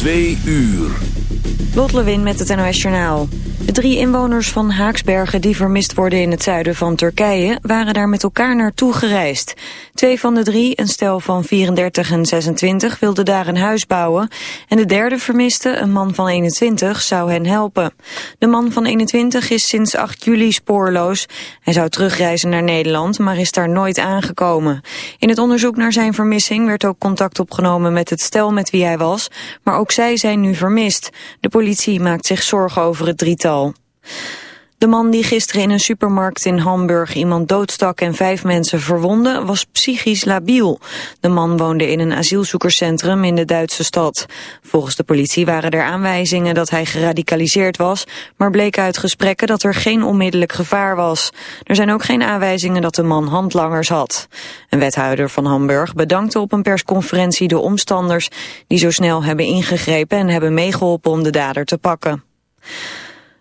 Twee uur. Lot Lewin met het NOS Journaal. De drie inwoners van Haaksbergen die vermist worden in het zuiden van Turkije... waren daar met elkaar naartoe gereisd. Twee van de drie, een stel van 34 en 26, wilden daar een huis bouwen. En de derde vermiste, een man van 21, zou hen helpen. De man van 21 is sinds 8 juli spoorloos. Hij zou terugreizen naar Nederland, maar is daar nooit aangekomen. In het onderzoek naar zijn vermissing werd ook contact opgenomen met het stel met wie hij was... maar ook zij zijn nu vermist. De politie maakt zich zorgen over het drietal. De man die gisteren in een supermarkt in Hamburg iemand doodstak en vijf mensen verwonde, was psychisch labiel. De man woonde in een asielzoekerscentrum in de Duitse stad. Volgens de politie waren er aanwijzingen dat hij geradicaliseerd was, maar bleek uit gesprekken dat er geen onmiddellijk gevaar was. Er zijn ook geen aanwijzingen dat de man handlangers had. Een wethouder van Hamburg bedankte op een persconferentie de omstanders die zo snel hebben ingegrepen en hebben meegeholpen om de dader te pakken.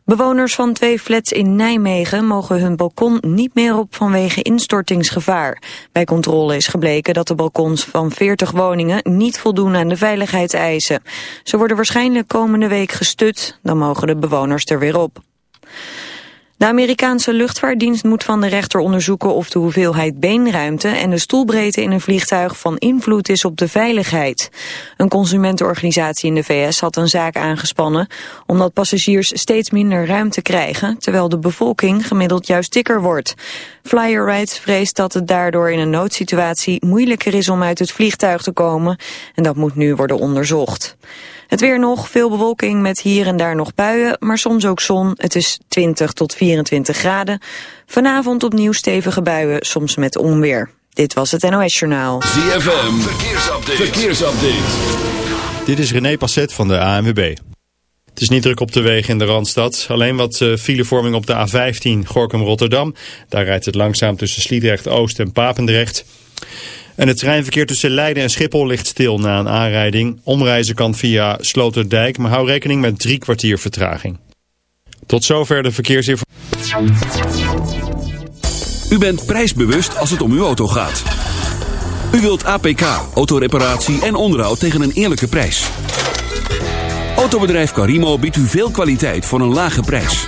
Bewoners van twee flats in Nijmegen mogen hun balkon niet meer op vanwege instortingsgevaar. Bij controle is gebleken dat de balkons van 40 woningen niet voldoen aan de veiligheidseisen. Ze worden waarschijnlijk komende week gestut, dan mogen de bewoners er weer op. De Amerikaanse luchtvaartdienst moet van de rechter onderzoeken of de hoeveelheid beenruimte en de stoelbreedte in een vliegtuig van invloed is op de veiligheid. Een consumentenorganisatie in de VS had een zaak aangespannen omdat passagiers steeds minder ruimte krijgen, terwijl de bevolking gemiddeld juist dikker wordt. Flyer Rights vreest dat het daardoor in een noodsituatie moeilijker is om uit het vliegtuig te komen en dat moet nu worden onderzocht. Het weer nog, veel bewolking met hier en daar nog buien, maar soms ook zon. Het is 20 tot 24 graden. Vanavond opnieuw stevige buien, soms met onweer. Dit was het NOS Journaal. ZFM, verkeersupdate. verkeersupdate. Dit is René Passet van de ANWB. Het is niet druk op de wegen in de Randstad. Alleen wat uh, filevorming op de A15 Gorkum-Rotterdam. Daar rijdt het langzaam tussen Sliedrecht-Oost en Papendrecht. En het treinverkeer tussen Leiden en Schiphol ligt stil na een aanrijding. Omreizen kan via Sloterdijk, maar hou rekening met drie kwartier vertraging. Tot zover de verkeersinformatie. U bent prijsbewust als het om uw auto gaat. U wilt APK, autoreparatie en onderhoud tegen een eerlijke prijs. Autobedrijf Carimo biedt u veel kwaliteit voor een lage prijs.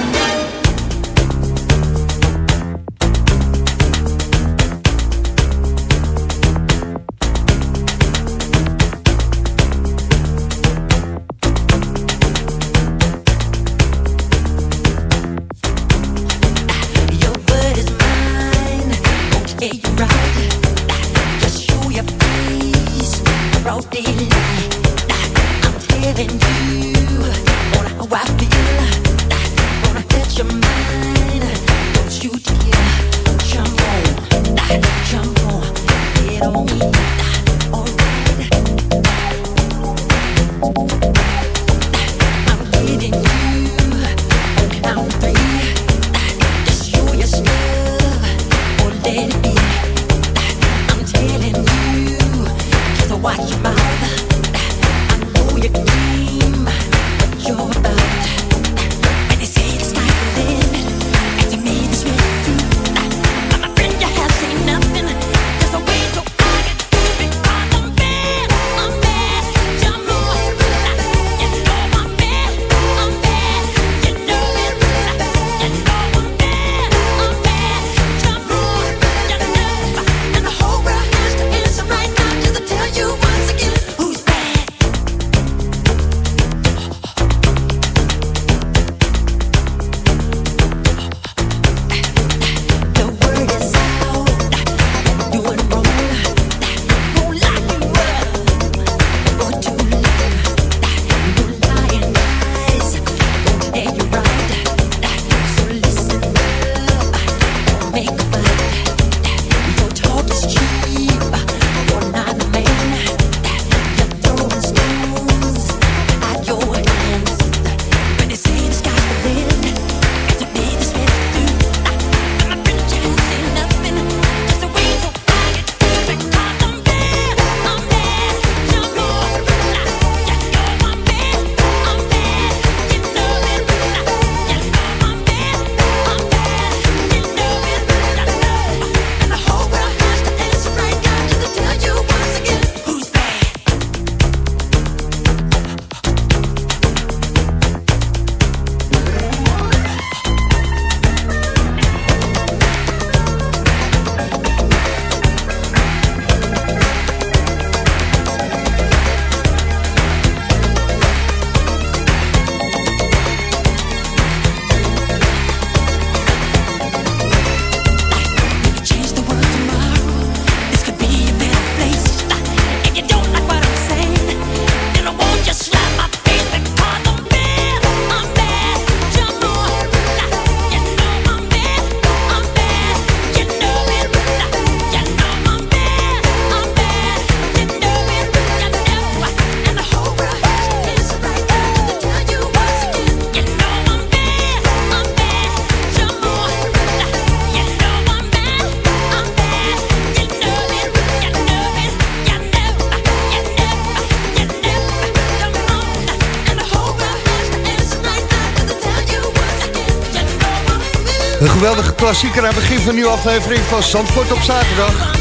Klassieker aan het begin van nieuwe aflevering van Zandvoort op zaterdag.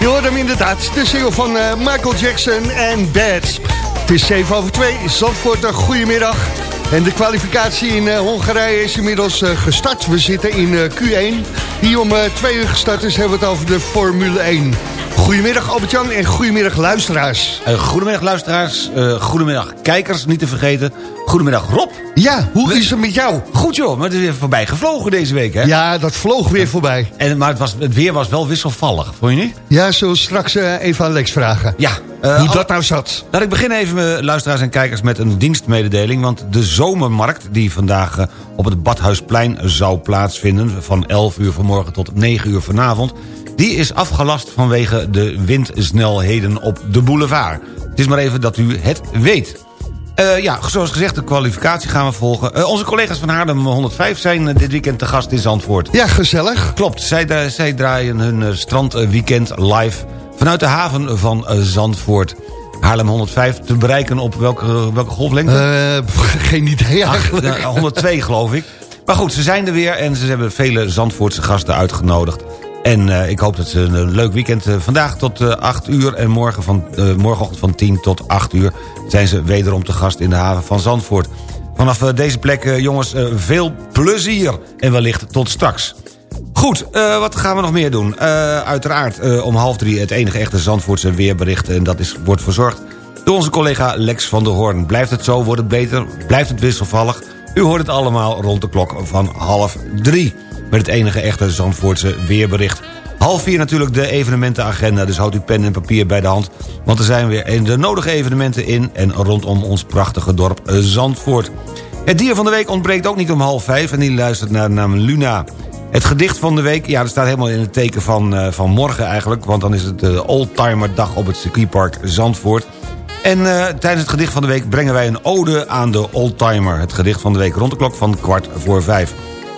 Je hoort hem inderdaad, de single van eh, Michael Jackson en Bad. Het is 7 over 2, Zandvoort, een goedemiddag. En de kwalificatie in eh, Hongarije is inmiddels eh, gestart. We zitten in eh, Q1, die om 2 uur gestart is, hebben we het over de Formule 1. Goedemiddag Albert-Jan en goedemiddag luisteraars. Eh, goedemiddag luisteraars, eh, goedemiddag kijkers, niet te vergeten. Goedemiddag Rob. Ja, hoe is het met jou? Goed joh, maar het is weer voorbij gevlogen deze week hè? Ja, dat vloog weer voorbij. En, maar het, was, het weer was wel wisselvallig, vond je niet? Ja, zullen we straks eh, even aan Lex vragen. Ja. Hoe dat nou zat. Laat ik beginnen even, luisteraars en kijkers, met een dienstmededeling. Want de zomermarkt die vandaag op het Badhuisplein zou plaatsvinden... van 11 uur vanmorgen tot 9 uur vanavond... die is afgelast vanwege de windsnelheden op de boulevard. Het is maar even dat u het weet. Eh, ja, zoals gezegd, de kwalificatie gaan we volgen. Eh, onze collega's van Haarlem 105 zijn eh, dit weekend te gast in Zandvoort. Ja, gezellig. Klopt, zij, zij draaien hun strandweekend live vanuit de haven van Zandvoort. Haarlem 105 te bereiken op welke, welke golflengte? Geen idee eigenlijk. eh, 102 geloof ik. Maar goed, ze zijn er weer en ze hebben vele Zandvoortse gasten uitgenodigd. En eh, ik hoop dat ze een, een leuk weekend... eh, vandaag tot eh 8 uur en morgen van, eh, morgenochtend van 10 tot 8 uur... zijn ze wederom te gast in de haven van Zandvoort. Vanaf eh, deze plek, eh, jongens, eh, veel plezier. En wellicht tot straks. Goed, eh, wat gaan we nog meer doen? Eh, uiteraard eh, om half drie het enige echte Zandvoortse weerbericht... en dat is, wordt verzorgd door onze collega Lex van der Hoorn. Blijft het zo, wordt het beter, blijft het wisselvallig... u hoort het allemaal rond de klok van half drie... met het enige echte Zandvoortse weerbericht. Half vier natuurlijk de evenementenagenda, dus houdt uw pen en papier bij de hand... want er zijn weer de nodige evenementen in en rondom ons prachtige dorp Zandvoort. Het dier van de week ontbreekt ook niet om half vijf... en die luistert naar de naam Luna... Het gedicht van de week, ja, dat staat helemaal in het teken van, eh, van morgen eigenlijk... want dan is het de Oldtimer Dag op het circuitpark Zandvoort. En eh, tijdens het gedicht van de week brengen wij een ode aan de Oldtimer. Het gedicht van de week rond de klok van kwart voor vijf.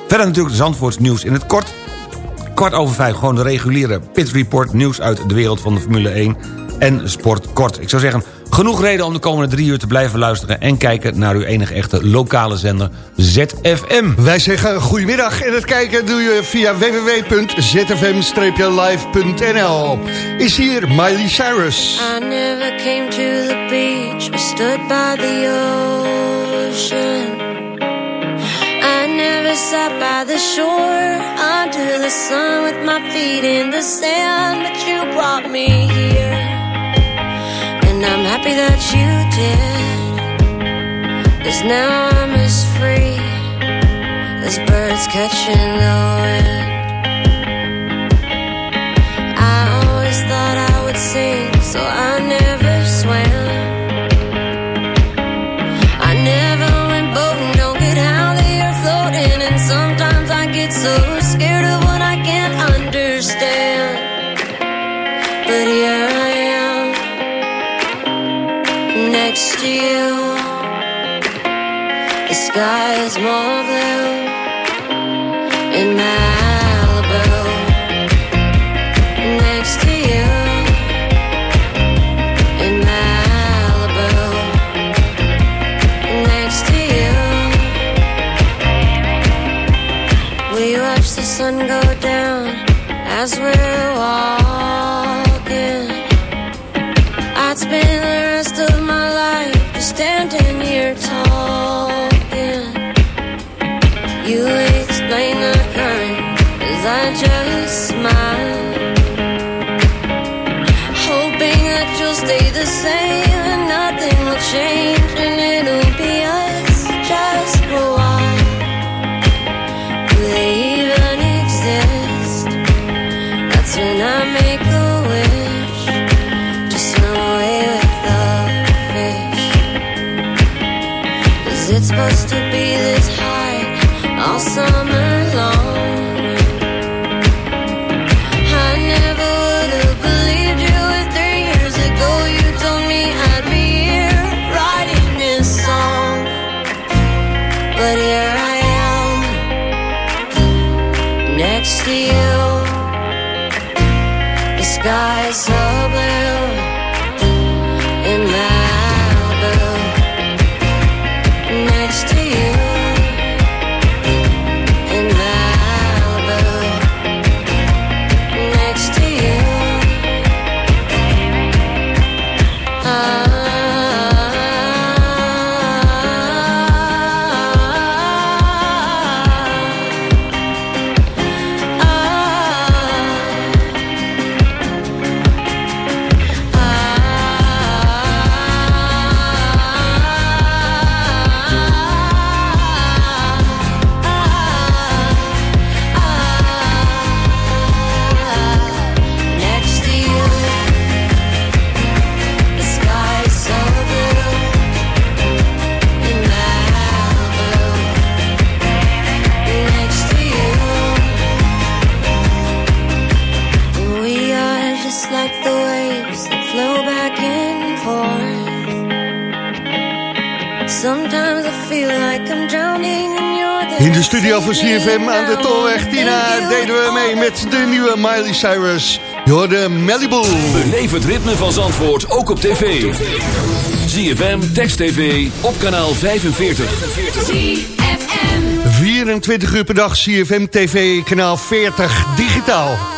Verder natuurlijk Zandvoorts nieuws in het kort. Kwart over vijf, gewoon de reguliere Pit Report... nieuws uit de wereld van de Formule 1 en sport kort. Ik zou zeggen, genoeg reden om de komende drie uur te blijven luisteren... en kijken naar uw enige echte lokale zender ZFM. Wij zeggen goedemiddag en het kijken doe je via www.zfm-live.nl. Is hier Miley Cyrus. I never came to the beach or stood by the ocean. Sat by the shore under the sun with my feet in the sand, but you brought me here. And I'm happy that you did. Cause now I'm as free as birds catching the wind. I always thought I would sing, so I never to you. The sky is more blue in Malibu next to you in Malibu. Next to you, we watch the sun go down as we're. It's supposed to be this high all summer in de studio van CFM aan de Tolweg Tina deden we mee met de nieuwe Miley Cyrus. Je hoorde Malibu. Beleef het ritme van Zandvoort ook op tv. ZFM, Text TV, op kanaal 45. 24 uur per dag CFM TV, kanaal 40, digitaal.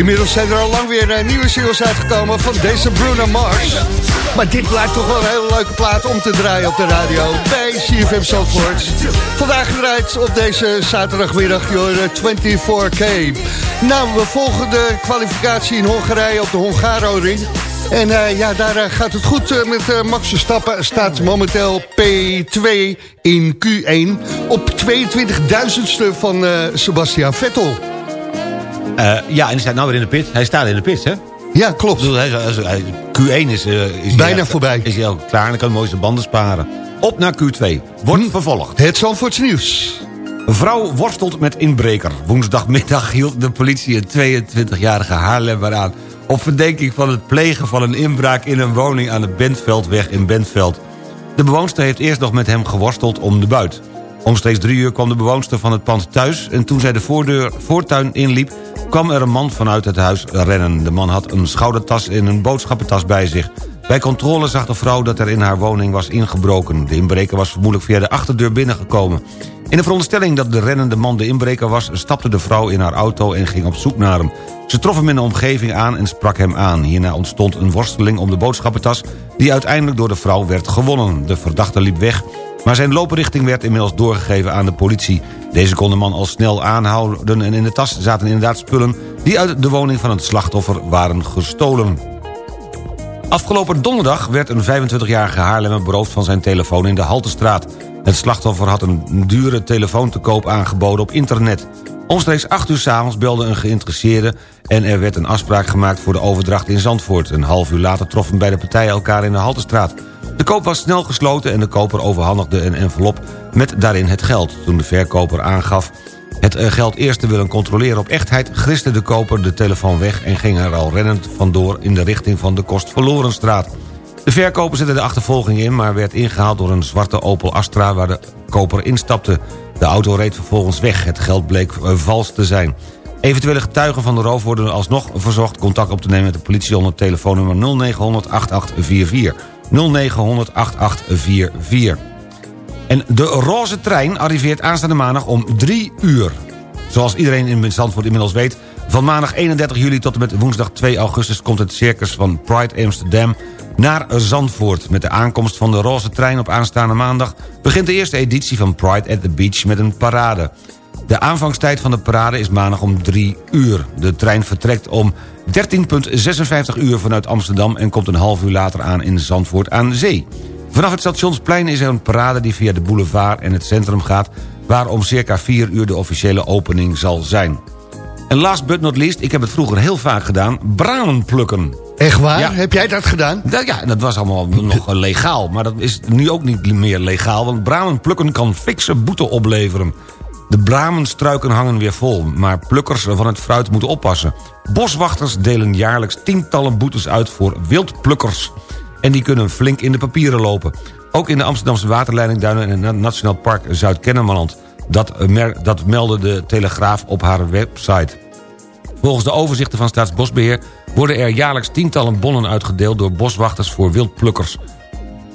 Inmiddels zijn er al lang weer eh, nieuwe singles uitgekomen van deze Bruno Mars. Maar dit blijkt toch wel een hele leuke plaat om te draaien op de radio bij CFM Zandvoort. Vandaag gedraaid op deze zaterdagmiddag, joh, 24K. Nou, we volgen de kwalificatie in Hongarije op de Hongaro-ring. En eh, ja, daar eh, gaat het goed met Max Verstappen. Staat momenteel P2 in Q1 op 22.000ste van Sebastian Vettel. Eh, ja, en hij staat nou weer in de pit. Hij staat in de pit, hè? Ja, klopt. hij, is- hij- Q1 is, is Bijna hij- voorbij. Is hij al klaar en dan kan hij mooi zijn banden sparen. Op naar Q2. Wordt Hm. vervolgd. Het Zandvoorts nieuws. Vrouw worstelt met inbreker. Woensdagmiddag hield de politie een 22-jarige Haarlemmer aan... op verdenking van het plegen van een inbraak in een woning aan de Bentveldweg in Bentveld. De bewoonster heeft eerst nog met hem geworsteld om de buit. Omstreeks drie uur kwam de bewoonster van het pand thuis... en toen zij de voordeur, voortuin inliep, kwam er een man vanuit het huis rennen. De man had een schoudertas en een boodschappentas bij zich. Bij controle zag de vrouw dat er in haar woning was ingebroken. De inbreker was vermoedelijk via de achterdeur binnengekomen. In de veronderstelling dat de rennende man de inbreker was... stapte de vrouw in haar auto en ging op zoek naar hem. Ze trof hem in de omgeving aan en sprak hem aan. Hierna ontstond een worsteling om de boodschappentas... die uiteindelijk door de vrouw werd gewonnen. De verdachte liep weg, maar zijn looprichting werd inmiddels doorgegeven aan de politie. Deze kon de man al snel aanhouden en in de tas zaten inderdaad spullen... die uit de woning van het slachtoffer waren gestolen. Afgelopen donderdag werd een 25-jarige Haarlemmer beroofd van zijn telefoon in de Haltestraat. Het slachtoffer had een dure telefoon te koop aangeboden op internet. Omstreeks 8 uur s'avonds belde een geïnteresseerde... en er werd een afspraak gemaakt voor de overdracht in Zandvoort. Een half uur later troffen beide partijen elkaar in de Haltestraat. De koop was snel gesloten en de koper overhandigde een envelop... met daarin het geld. Toen de verkoper aangaf het eh, geld eerst te willen controleren op echtheid... griste de koper de telefoon weg en ging er al rennend vandoor... in de richting van de Kostverlorenstraat. De verkoper zette de achtervolging in... maar werd ingehaald door een zwarte Opel Astra... waar de koper instapte. De auto reed vervolgens weg. Het geld bleek eh, vals te zijn. Eventuele getuigen van de roof worden alsnog verzocht... contact op te nemen met de politie onder telefoonnummer 0900 8844. 0900 8844. En de roze trein arriveert aanstaande maandag om 3 uur. Zoals iedereen in Zandvoort inmiddels weet... van maandag 31 juli tot en met woensdag 2 augustus... komt het circus van Pride Amsterdam naar Zandvoort. Met de aankomst van de roze trein op aanstaande maandag... begint de eerste editie van Pride at the Beach met een parade. De aanvangstijd van de parade is maandag om 3 uur. De trein vertrekt om 13.56 uur vanuit Amsterdam... en komt een half uur later aan in Zandvoort aan zee. Vanaf het stationsplein is er een parade die via de boulevard en het centrum gaat... waar om circa 4 uur de officiële opening zal zijn. En last but not least, ik heb het vroeger heel vaak gedaan... bramen plukken. Echt waar? Ja. Heb jij dat gedaan? Dat, ja, dat was allemaal nog legaal. Maar dat is nu ook niet meer legaal. Want bramen plukken kan fikse boete opleveren. De bramenstruiken hangen weer vol. Maar plukkers van het fruit moeten oppassen. Boswachters delen jaarlijks tientallen boetes uit voor wildplukkers. En die kunnen flink in de papieren lopen. Ook in de Amsterdamse waterleidingduinen en het Nationaal Park Zuid-Kennemerland. Dat, dat meldde de Telegraaf op haar website. Volgens de overzichten van Staatsbosbeheer... worden er jaarlijks tientallen bonnen uitgedeeld... door boswachters voor wildplukkers.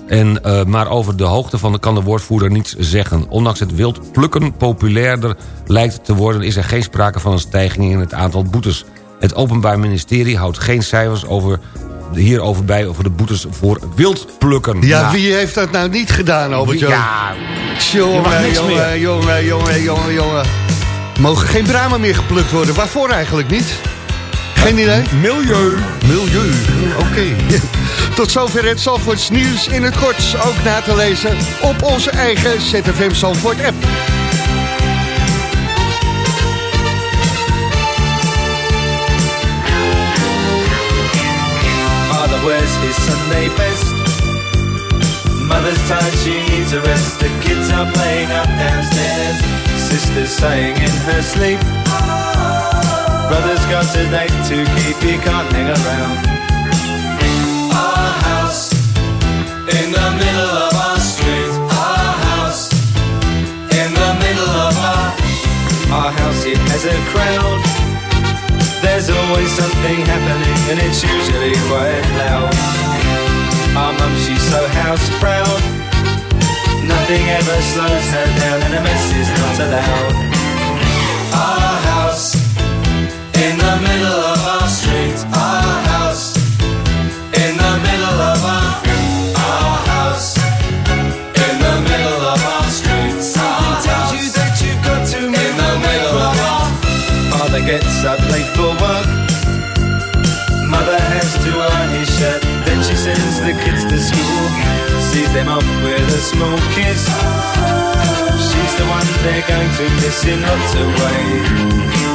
En, eh, maar over de hoogte van de kan de woordvoerder niets zeggen. Ondanks het wildplukken populairder lijkt te worden... is er geen sprake van een stijging in het aantal boetes. Het Openbaar Ministerie houdt geen cijfers over, hierover bij... over de boetes voor wildplukken. Ja, Nou, wie heeft dat nou niet gedaan, Albert? Ja, Jongen, jongen, jongen, jongen, jongen, jongen. Mogen geen bramen meer geplukt worden? Waarvoor eigenlijk niet? Geen idee? milieu. Milieu. Oké. Tot zover het Zandvoorts nieuws in het kort. Ook na te lezen op onze eigen ZFM Zandvoort app. Father wears his Sunday best. Mother's tired, she needs a rest. The kids are playing up downstairs. Sister's sighing in her sleep. Brother's got a date to keep, he can't hang around. Our house in the middle of our street. Our house in the middle of our our house. It has a crowd. There's always something happening, and it's usually quite loud. Our mum, she's so house proud. Nothing ever slows her down, and a mess is not allowed. Our in the middle of our street. Our house in the middle of our our house in the middle of our street. Something tells you that you've got to move in the middle of our Father gets up late for work. Mother has to iron his shirt. Then she sends the kids to school. Sees them off with a small kiss. She's the one they're going to miss in lots of ways.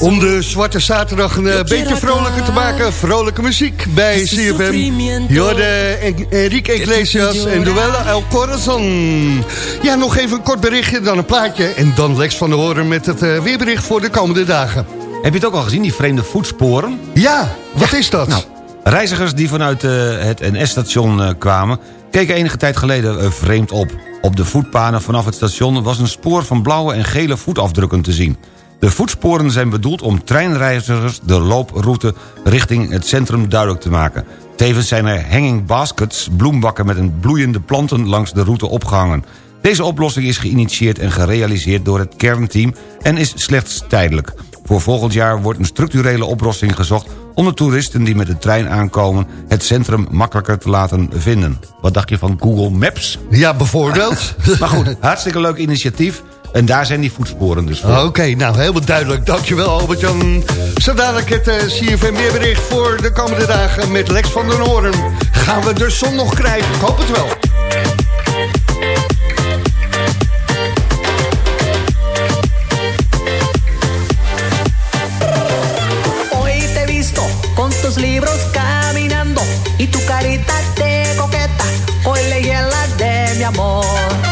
Om de Zwarte Zaterdag een eh, beetje vrolijker te maken. Vrolijke muziek bij CFM. Jorde Enrique Iglesias en Duella El Corazon. Ja, nog even een kort berichtje, dan een plaatje. En dan Lex van der Hoorn met het eh, weerbericht voor de komende dagen. Heb je het ook al gezien, die vreemde voetsporen? Ja, wat is dat? Nou, reizigers die vanuit eh, het NS-station kwamen... keken enige tijd geleden vreemd op. Op de voetpanen vanaf het station was een spoor van blauwe en gele voetafdrukken te zien. De voetsporen zijn bedoeld om treinreizigers de looproute richting het centrum duidelijk te maken. Tevens zijn er hanging baskets, bloembakken met een bloeiende planten langs de route opgehangen. Deze oplossing is geïnitieerd en gerealiseerd door het kernteam en is slechts tijdelijk. Voor volgend jaar wordt een structurele oplossing gezocht... om de toeristen die met de trein aankomen... het centrum makkelijker te laten vinden. Wat dacht je van Google Maps? Ja, bijvoorbeeld. maar goed, hartstikke leuk initiatief. En daar zijn die voetsporen dus voor. Oké, nou helemaal duidelijk. Dankjewel Albert-Jan. Zo dadelijk het eh, uh, CFM weerbericht voor de komende dagen met Lex van den Hoorn. Gaan we de zon nog krijgen? Ik hoop het wel. Hoy te visto con tus libros caminando y tu carita de coqueta. Hoy leí la de mi amor.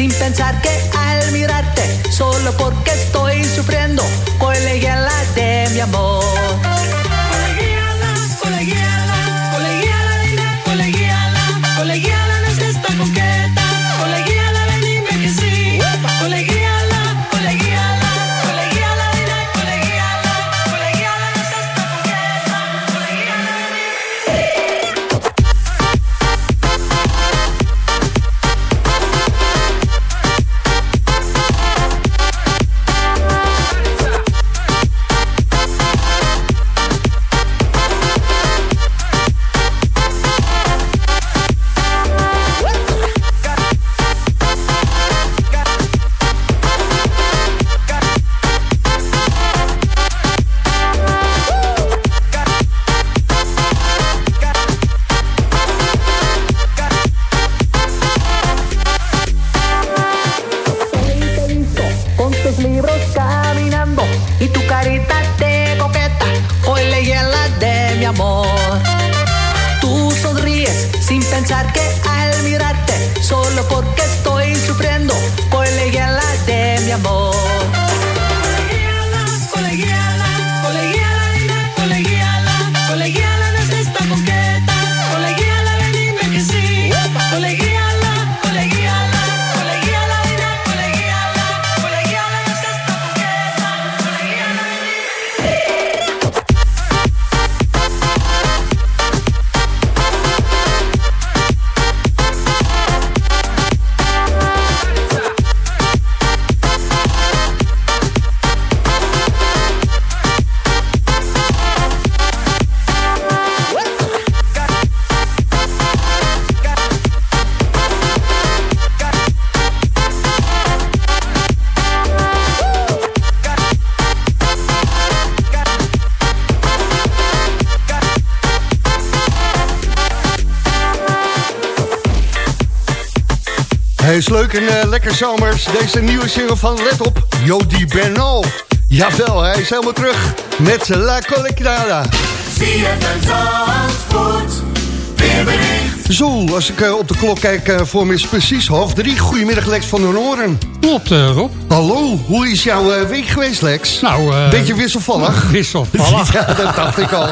Sin pensar que al mirarte, solo porque estoy sufriendo, hoy llena de mi amor. Is leuk en eh, lekker zomers. Deze nieuwe single van Let op, Jody Bernal. Jawel, hij is helemaal terug met La Collectada. Zo, als ik eh, op de klok kijk, eh, voor me is precies half drie. Goedemiddag Lex van den Oren. Klopt, Rob. Hallo, hoe is jouw week geweest Lex? Nou, Beetje wisselvallig. Wisselvallig. ja, dat dacht ik al.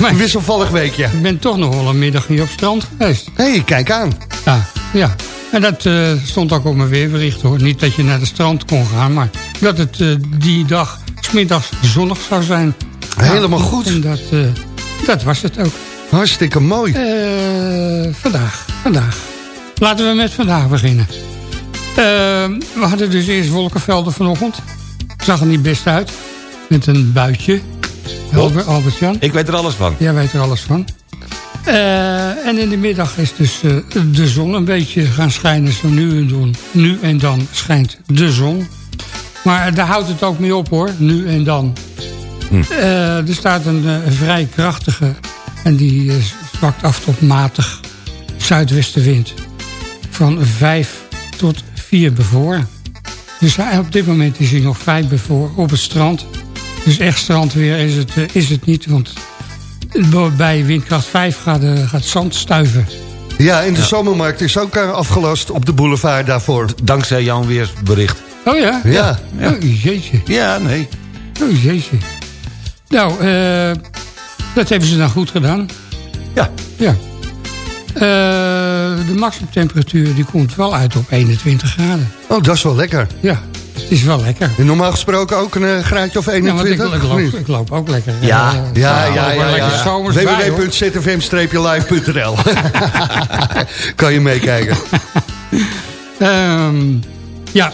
Wisselvallig weekje. Ik ben toch nog wel een middag hier op het strand geweest. Hé, hey, kijk aan. Ja, ja. En dat eh, stond ook op mijn weerbericht hoor. Niet dat je naar de strand kon gaan, maar dat het eh, die dag smiddags zonnig zou zijn. Helemaal Ja, goed. En dat, eh, dat was het ook. Hartstikke mooi. Vandaag, vandaag. Laten we met vandaag beginnen. We hadden dus eerst wolkenvelden vanochtend. Zag er niet best uit. Met een buitje. Albert, Albert-Jan. Ik weet er alles van. Jij weet er alles van. Eh, en in de middag is dus eh, de zon een beetje gaan schijnen. Zo nu en dan. Nu en dan schijnt de zon. Maar daar houdt het ook mee op hoor. Nu en dan. Eh, er staat een vrij krachtige. En die zwakt af tot matig zuidwestenwind. Van 5 tot 4 bevoren. Dus op dit moment is hij nog 5 bevoren op het strand. Dus echt strandweer is het, is het niet. Want bij windkracht 5 gaat, eh, gaat zand stuiven. Ja, en de zomermarkt is ook eh, afgelast op de boulevard daarvoor. Dankzij Jan Weersbericht. Oh ja? Ja. Oh jeetje. Ja, nee. Oh jeetje. Nou, eh, dat hebben ze dan goed gedaan. Ja. Ja. Eh, de maximumtemperatuur die komt wel uit op 21 graden. Oh, dat is wel lekker. Ja, het is wel lekker. En normaal gesproken ook een eh, graadje of Ja, want 21? ik, loop, niet? ik loop ook lekker. Ja, Eh, ja, ja, ja, ja. hoor. www.zfmstreepjelive.nl Kan je meekijken. Ehm, ja,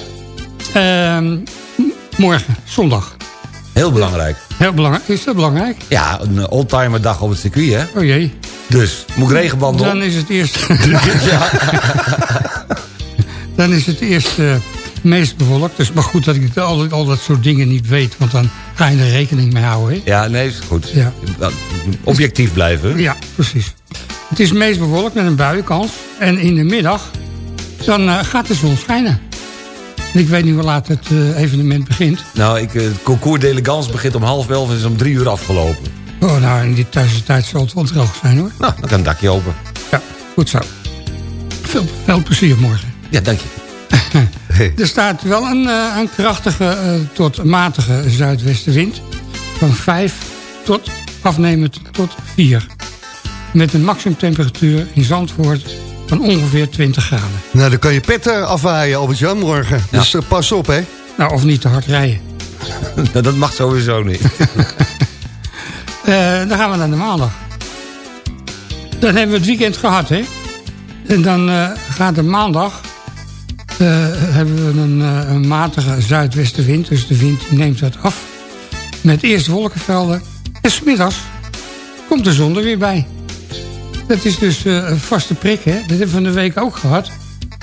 Ehm, morgen, zondag. Heel belangrijk. Heel belangrijk. Is dat belangrijk? Ja, een eh, oldtimer dag op het circuit, hè? Oh jee. Dus, moet ik regenbanden Dan op? is het eerst... dan is het eerst eh, meest bewolkt. Dus maar goed dat ik al, al dat soort dingen niet weet. Want dan ga je er rekening mee houden. Hè? Ja, nee, is goed. Ja. Objectief blijven. Ja, precies. Het is meest bewolkt met een buienkans. En in de middag, dan eh, gaat de zon schijnen. Ik weet niet hoe laat het eh, evenement begint. Nou, ik, eh, het concours d'elegance begint om half elf en is om drie uur afgelopen. Oh, nou, in die tussentijd zal het wel droog zijn, hoor. Nou, dan kan het dakje open. Ja, goed zo. Veel, veel plezier morgen. Ja, dank je. Er staat wel een, eh, een krachtige eh, tot matige zuidwestenwind. Van 5 tot afnemend tot 4. Met een maximumtemperatuur in Zandvoort van ongeveer 20 graden. Nou, dan kan je pet eh, afwaaien, Albert-Jan, morgen. Dus eh, pas op, hè. Nou, of niet te hard rijden. Nou, dat mag sowieso niet. Dan gaan we naar de maandag. Dan hebben we het weekend gehad, hè. En dan gaat de maandag... eh, hebben we een, eh, een matige zuidwestenwind. Dus de wind neemt wat af. Met eerst wolkenvelden. En smiddags komt de zon er weer bij. Dat is dus eh, een vaste prik, hè. Dat hebben we van de week ook gehad.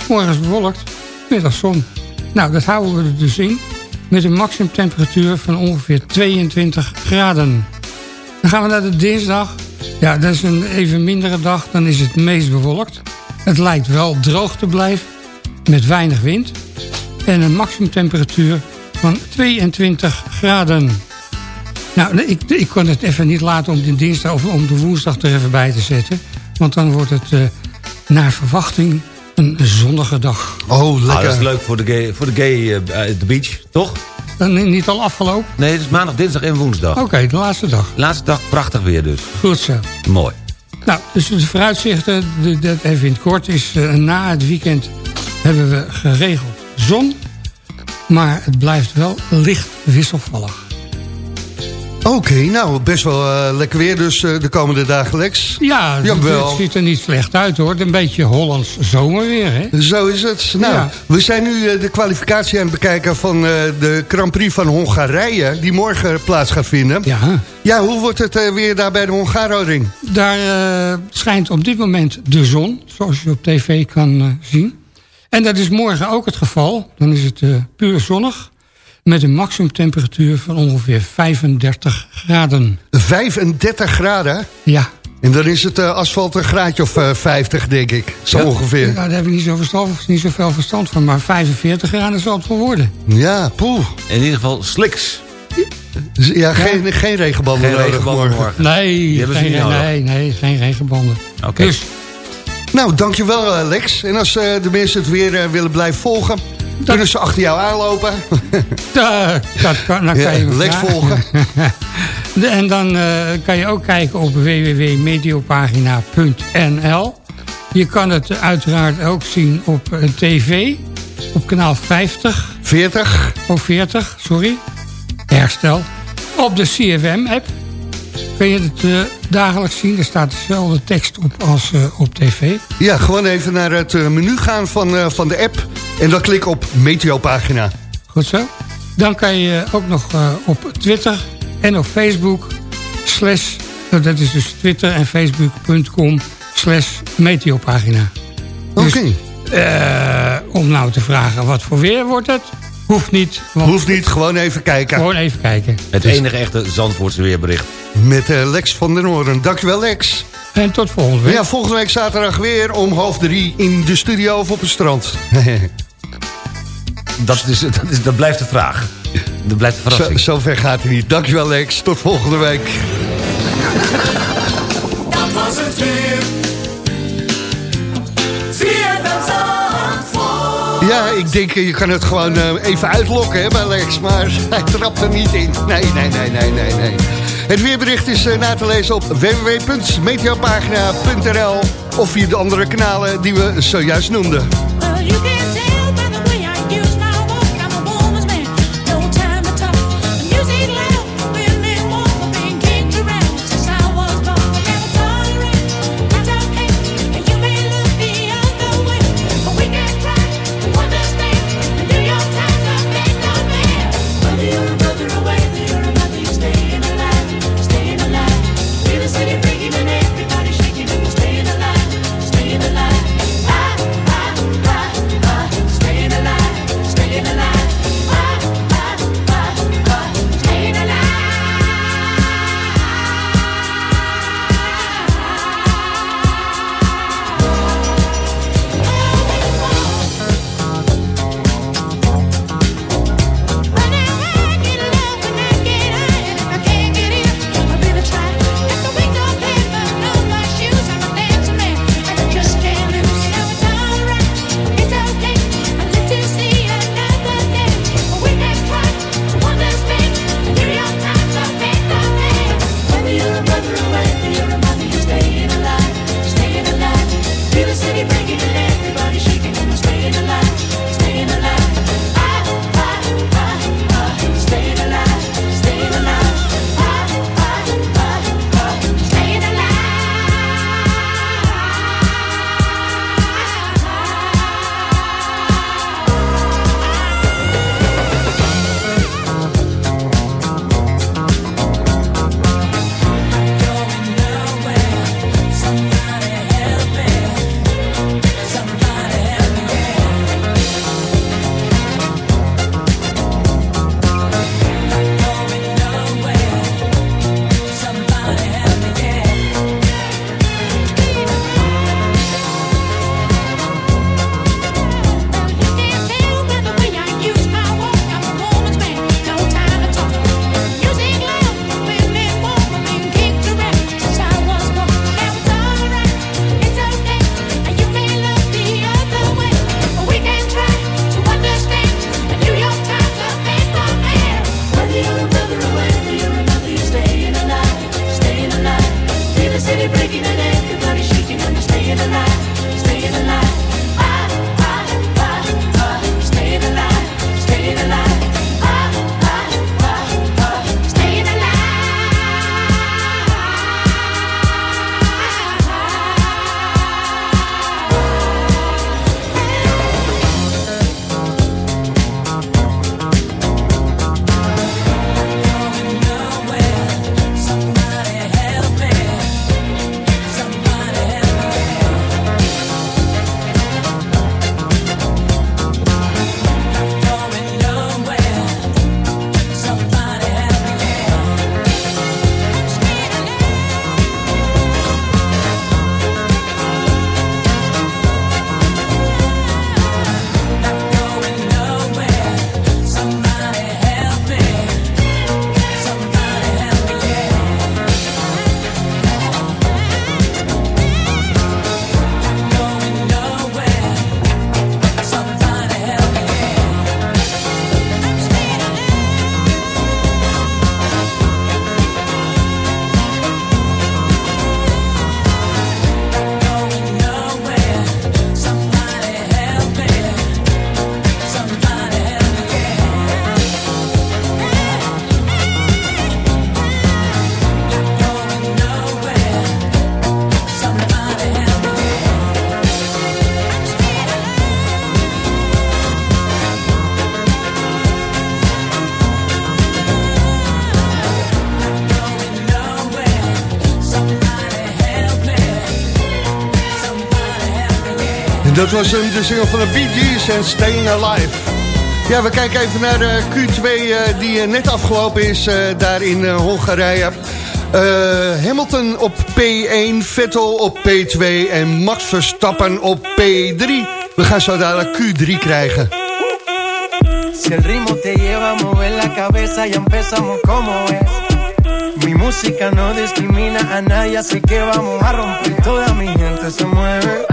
Morgens bewolkt, middags zon. Nou, dat houden we er dus in. Met een maximumtemperatuur van ongeveer 22 graden. Dan gaan we naar de dinsdag. Ja, dat is een even mindere dag. Dan is het meest bewolkt. Het lijkt wel droog te blijven. Met weinig wind. En een maximumtemperatuur van 22 graden. Nou, ik, ik kon het even niet laten om de dinsdag of om de woensdag er even bij te zetten. Want dan wordt het eh, naar verwachting een zonnige dag. Oh, Ah, dat is leuk voor de gay, voor de gay eh, the beach, toch? Dan niet al afgelopen? Nee, het is maandag, dinsdag en woensdag. Oké, de laatste dag. Laatste dag, prachtig weer dus. Goed zo. Mooi. Nou, dus de vooruitzichten, de- dat even in het kort, is eh, na het weekend hebben we geregeld zon. Maar het blijft wel licht wisselvallig. Oké, nou, best wel eh, lekker weer dus eh, de komende dagen, Lex. Ja, het, Jawel. het ziet er niet slecht uit hoor. Een beetje Hollands zomerweer, hè? Zo is het. Nou, Ja. we zijn nu eh, de kwalificatie aan het bekijken van de Grand Prix van Hongarije... die morgen plaats gaat vinden. Ja. Ja, hoe wordt het weer daar bij de Hongaroring? Daar schijnt op dit moment de zon, zoals je op tv kan zien. En dat is morgen ook het geval. Dan is het eh, puur zonnig. Met een maximumtemperatuur van ongeveer 35 graden. 35 graden? Ja. En dan is het eh, asfalt een graadje of eh, 50, denk ik. Zo Ja, ongeveer. Ja, daar heb ik niet, zo verstand, niet zoveel verstand van. Maar 45 graden zal het wel worden. Ja, poeh. In ieder geval sliks. Ja, geen, geen regenbanden Geen nodig regenbanden morgen. morgen. Nee, Die hebben ze geen, niet nodig. nee, nee, geen regenbanden. Oké. Dus Nou, dankjewel eh, Lex. En als eh, de mensen het weer eh, willen blijven volgen... kunnen ze achter jou aanlopen. da- dat kan, dan kan je Lex volgen. En dan kan je ook kijken op www.meteopagina.nl. Je kan het uiteraard ook zien op tv, op kanaal 50. 40. Of 40, sorry. Herstel. Op de CFM-app kun je het eh, dagelijks zien. Er staat dezelfde tekst op als eh, op tv. Ja, gewoon even naar het eh, menu gaan van, van de app. En dan klik op Meteopagina. Goed zo. Dan kan je ook nog op Twitter en op Facebook slash, eh, dat is dus Twitter en Facebook.com slash meteopagina. Oké. Dus, eh, om nou te vragen wat voor weer wordt het, hoeft niet. want- Hoeft niet, gewoon even kijken. Gewoon even kijken. Het enige echte Zandvoortse weerbericht. Met eh, Lex van den Oren. Dankjewel Lex. En tot volgende week. Ja, volgende week zaterdag weer om half drie in de studio of op het strand. Dat, is, dat, is, dat blijft de vraag. Dat blijft de Zo, verrassing. zover gaat het niet. Dankjewel Lex. Tot volgende week. Dat was het weer. Ja, ik denk eh, je kan het gewoon eh, even uitlokken hè, bij Lex. Maar hij trapt er niet in. Nee, nee, nee, nee, nee, nee. Het weerbericht is eh, na te lezen op www.meteopagina.nl of via de andere kanalen die we zojuist noemden. Dat was hem, de single van de Bee Gees en Staying Alive. Ja, we kijken even naar de Q2 eh, die eh, net afgelopen is eh, daar in eh, Hongarije. Eh, Hamilton op P1, Vettel op P2 en Max Verstappen op P3. We gaan zo dadelijk Q3 krijgen. Si te lleva. Mi música no discrimina a nadie, así que vamos a.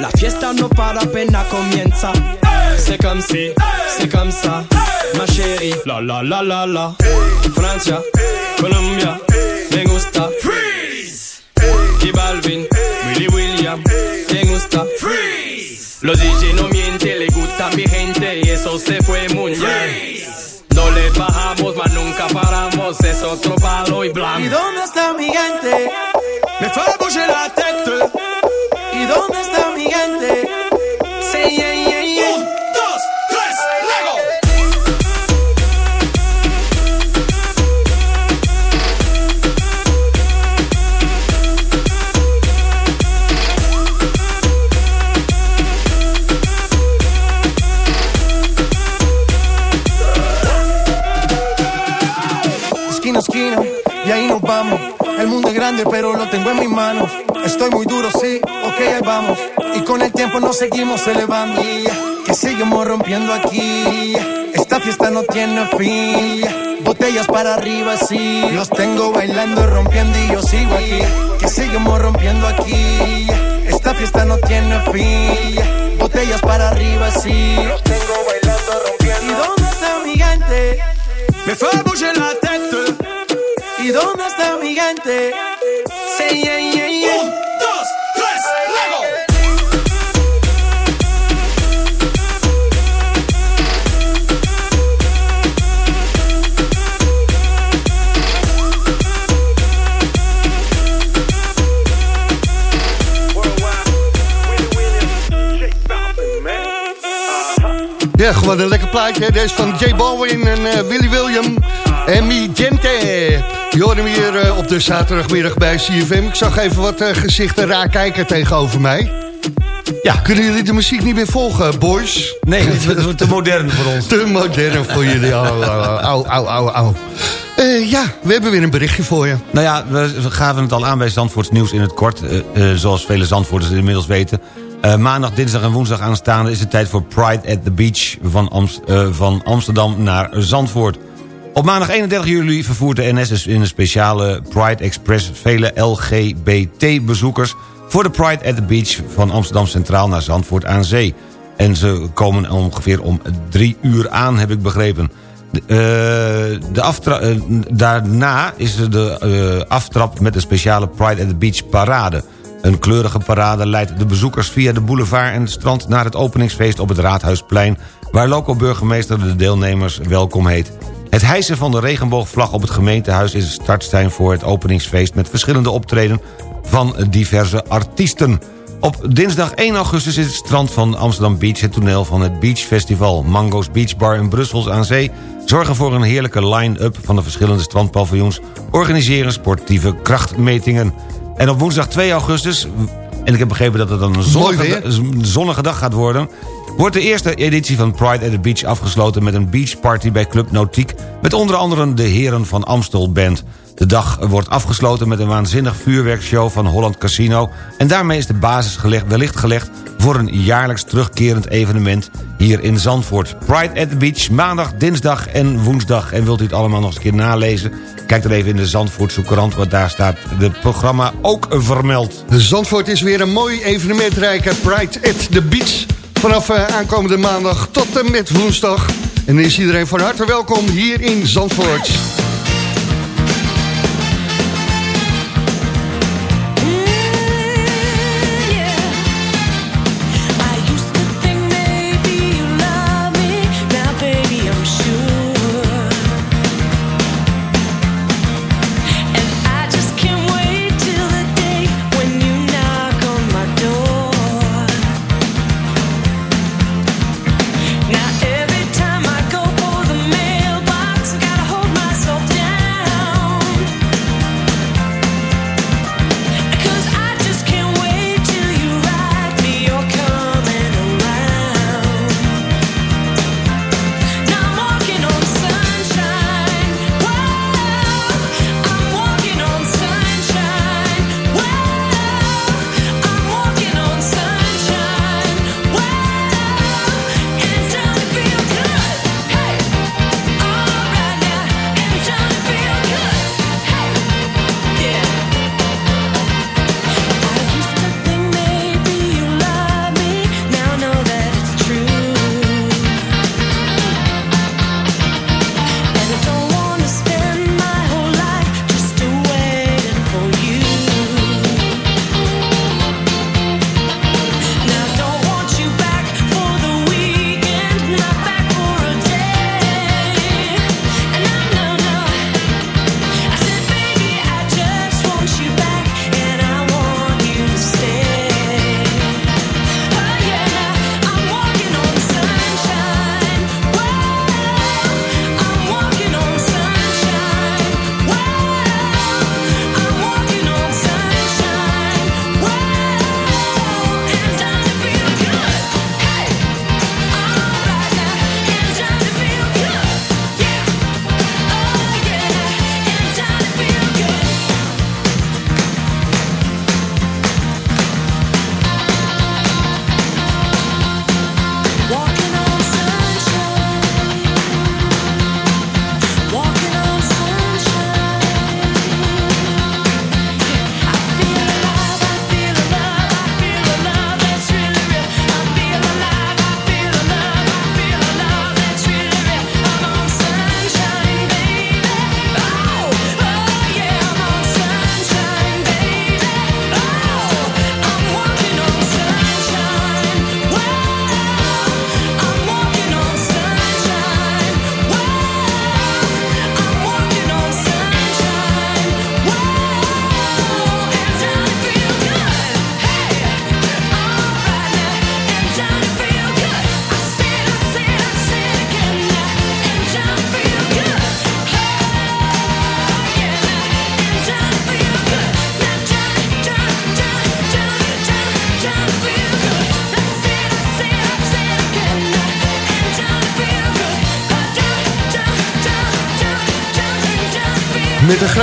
La fiesta no para apenas comienza. C'est comme si, c'est comme ça, ma chérie. La la la la la. Francia, Colombia, me gusta. Freeze. Y Balvin, Willy William, me gusta. Freeze. Los DJ no mienten, le gusta mi gente y eso se fue muy bien. No le bajamos, mas nunca paramos, es otro palo y ¿Y blanco. dónde está mi gente? Me fait bouger la tête. ¿Y dónde está mi gente? Say yeah, yeah, yeah. Un, dos, tres, Lego. Esquina esquina, y ahí nos vamos. El mundo es grande, pero lo tengo en mis manos. Estoy muy duro, sí, ok, ahí vamos. Tiempo nos seguimos elevando. Que seguimos rompiendo aquí. Esta fiesta no tiene fin. Botellas para arriba, sí. Los tengo bailando, rompiendo y yo sigo aquí. Que seguimos rompiendo aquí. Esta fiesta no tiene fin. Botellas para arriba, sí. Los tengo bailando, rompiendo. ¿Y dónde está mi gente? Me fait bouger la tête. ¿Y dónde está mi gente? Yeah, yeah. Ja, gewoon een lekker plaatje. Deze van J Balwin en eh, Willy William en Mi Gente. Je hoort hem hier eh, op de zaterdagmiddag bij CFM. Ik zag even wat eh, gezichten raar kijken tegenover mij. Ja, kunnen jullie de muziek niet meer volgen, boys? Nee, het is te modern voor ons. Te modern voor jullie. Au, au, au, au, ja, we hebben weer een berichtje voor je. Nou ja, we gaven het al aan bij Zandvoorts Nieuws in het kort. zoals vele Zandvoorters inmiddels weten. Eh, maandag, dinsdag en woensdag aanstaande is het tijd voor Pride at the Beach... van, eh, van Amsterdam naar Zandvoort. Op maandag 31 juli vervoert de NS dus in een speciale Pride Express... vele LGBT-bezoekers voor de Pride at the Beach... van Amsterdam Centraal naar Zandvoort aan Zee. En ze komen ongeveer om drie uur aan, heb ik begrepen. De, eh, daarna is er de aftrap met de speciale Pride at the Beach parade. Een kleurige parade leidt de bezoekers via de boulevard en het strand... naar het openingsfeest op het Raadhuisplein... waar loco-burgemeester de deelnemers welkom heet. Het hijsen van de regenboogvlag op het gemeentehuis... is het startstein voor het openingsfeest... met verschillende optreden van diverse artiesten. Op dinsdag 1 augustus is het strand van Amsterdam Beach... het toneel van het Beach Festival. Mango's Beach Bar in Brussels aan Zee... zorgen voor een heerlijke line-up van de verschillende strandpaviljoens... organiseren sportieve krachtmetingen. En op woensdag 2 augustus... en ik heb begrepen dat het dan een zonnige, zonnige dag gaat worden... wordt de eerste editie van Pride at the Beach afgesloten... met een beachparty bij Club Nautiek... met onder andere de Heren van Amstel Band. De dag wordt afgesloten met een waanzinnig vuurwerkshow van Holland Casino... en daarmee is de basis gelegd, wellicht gelegd voor een jaarlijks terugkerend evenement hier in Zandvoort. Pride at the Beach, maandag, dinsdag en woensdag. En wilt u het allemaal nog eens een keer nalezen? Kijk dan even in de Zandvoortse krant, want daar staat het programma ook vermeld. Zandvoort is weer een mooi evenementrijke Pride at the Beach. Vanaf eh, aankomende maandag tot en met woensdag. En is iedereen van harte welkom hier in Zandvoort.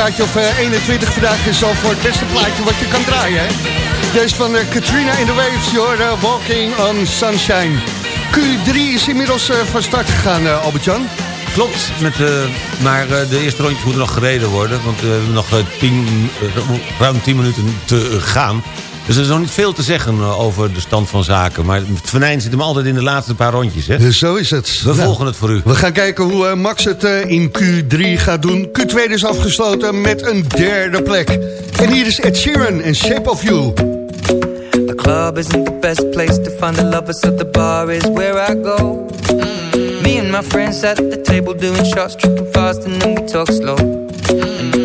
Of eh, 21 vandaag is al voor het beste plaatje wat je kan draaien. Hè? Deze van eh, Katrina in the Waves, your Walking on Sunshine. Q3 is inmiddels eh, van start gegaan, eh, Albert-Jan. Klopt, met, eh, maar eh, de eerste rondjes moeten nog gereden worden. Want we hebben nog eh, tien, eh, ruim 10 minuten te gaan. Dus er is nog niet veel te zeggen eh, over de stand van zaken. Maar het venijn zit hem altijd in de laatste paar rondjes. Hè? Dus zo is het. We Nou, volgen het voor u. We gaan kijken hoe eh, Max het eh, in Q3 gaat doen. Q2 is afgesloten met een derde plek. En hier is Ed Sheeran en Shape of You. The club isn't the best place to find the lovers, so the bar is where I go. Me and my friends at the table doing shots, tripping fast, and then we talk slow.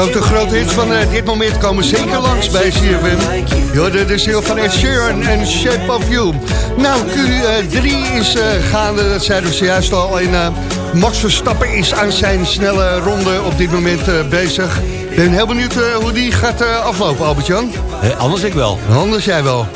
En ook de grote hits van eh, dit moment komen zeker langs bij CFM. Hoorde de ziel van Ed Sheeran en Shape of You. Nou, Q3 is eh, gaande, dat zeiden we zojuist al. En eh, Max Verstappen is aan zijn snelle ronde op dit moment eh, bezig. Ik ben heel benieuwd eh, hoe die gaat eh, aflopen, Albert-Jan. Eh, anders ik wel. Anders jij wel.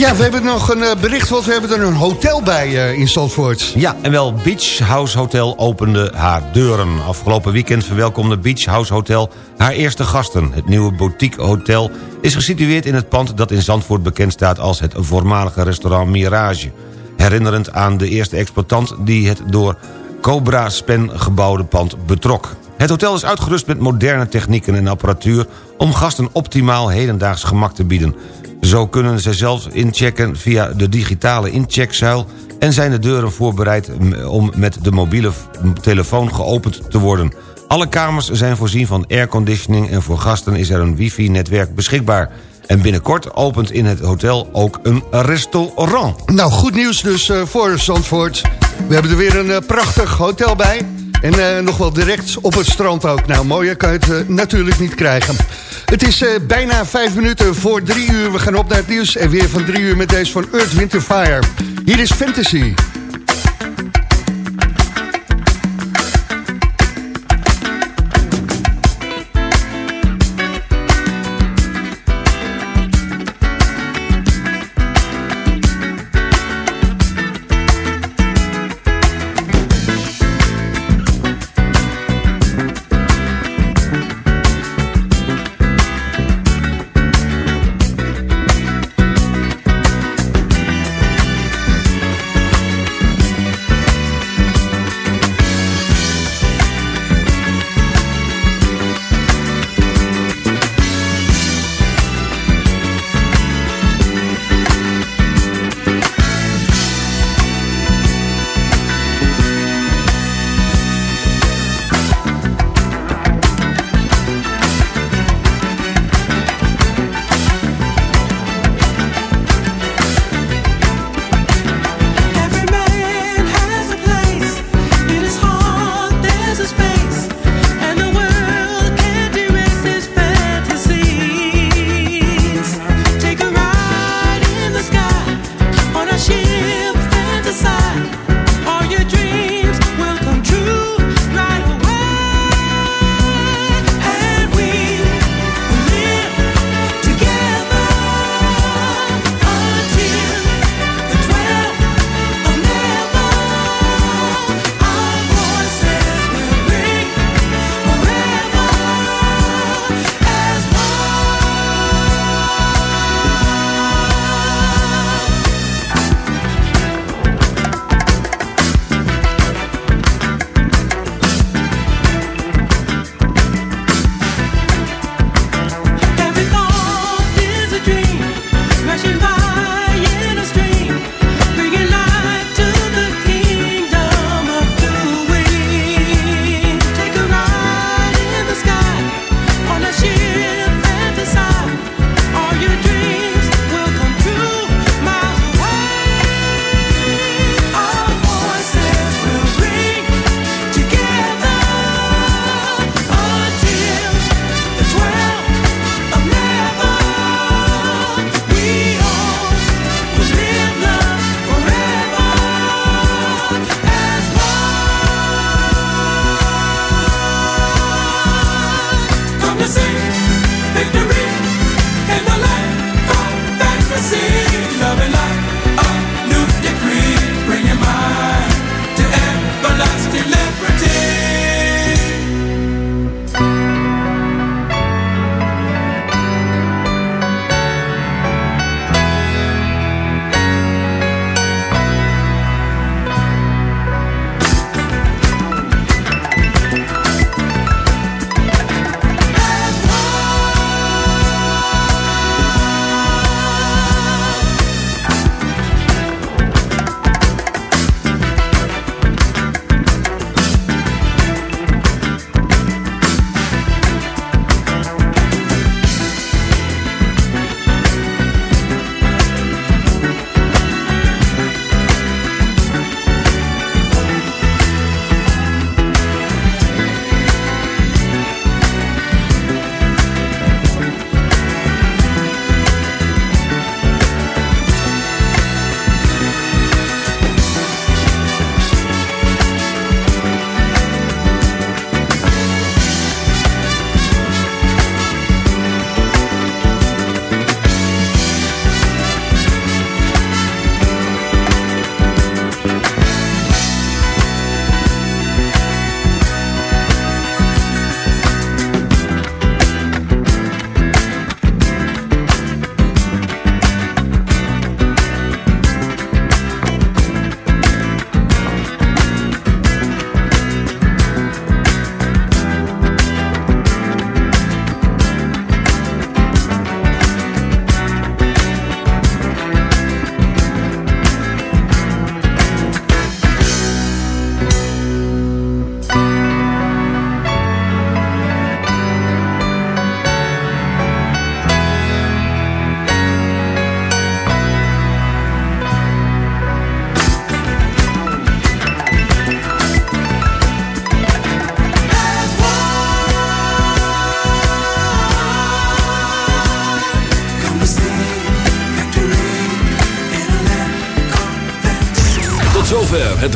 Ja, we hebben nog een eh, bericht, want we hebben er een hotel bij eh, in Zandvoort. Ja, en wel Beach House Hotel opende haar deuren. Afgelopen weekend verwelkomde Beach House Hotel haar eerste gasten. Het nieuwe boutique hotel is gesitueerd in het pand dat in Zandvoort bekend staat als het voormalige restaurant Mirage. Herinnerend aan de eerste exploitant die het door Cobra Spen gebouwde pand betrok. Het hotel is uitgerust met moderne technieken en apparatuur... om gasten optimaal hedendaags gemak te bieden. Zo kunnen ze zelf inchecken via de digitale incheckzuil... en zijn de deuren voorbereid om met de mobiele telefoon geopend te worden. Alle kamers zijn voorzien van airconditioning... en voor gasten is er een wifi-netwerk beschikbaar. En binnenkort opent in het hotel ook een restaurant. Nou, goed nieuws dus eh, voor Zandvoort. We hebben er weer een eh, prachtig hotel bij. En eh, nog wel direct op het strand ook. Nou, mooier kan je het natuurlijk niet krijgen. Het is eh, bijna vijf minuten voor drie uur. We gaan op naar het nieuws en weer van drie uur met deze van Earth, Winterfire. Hier is Fantasy.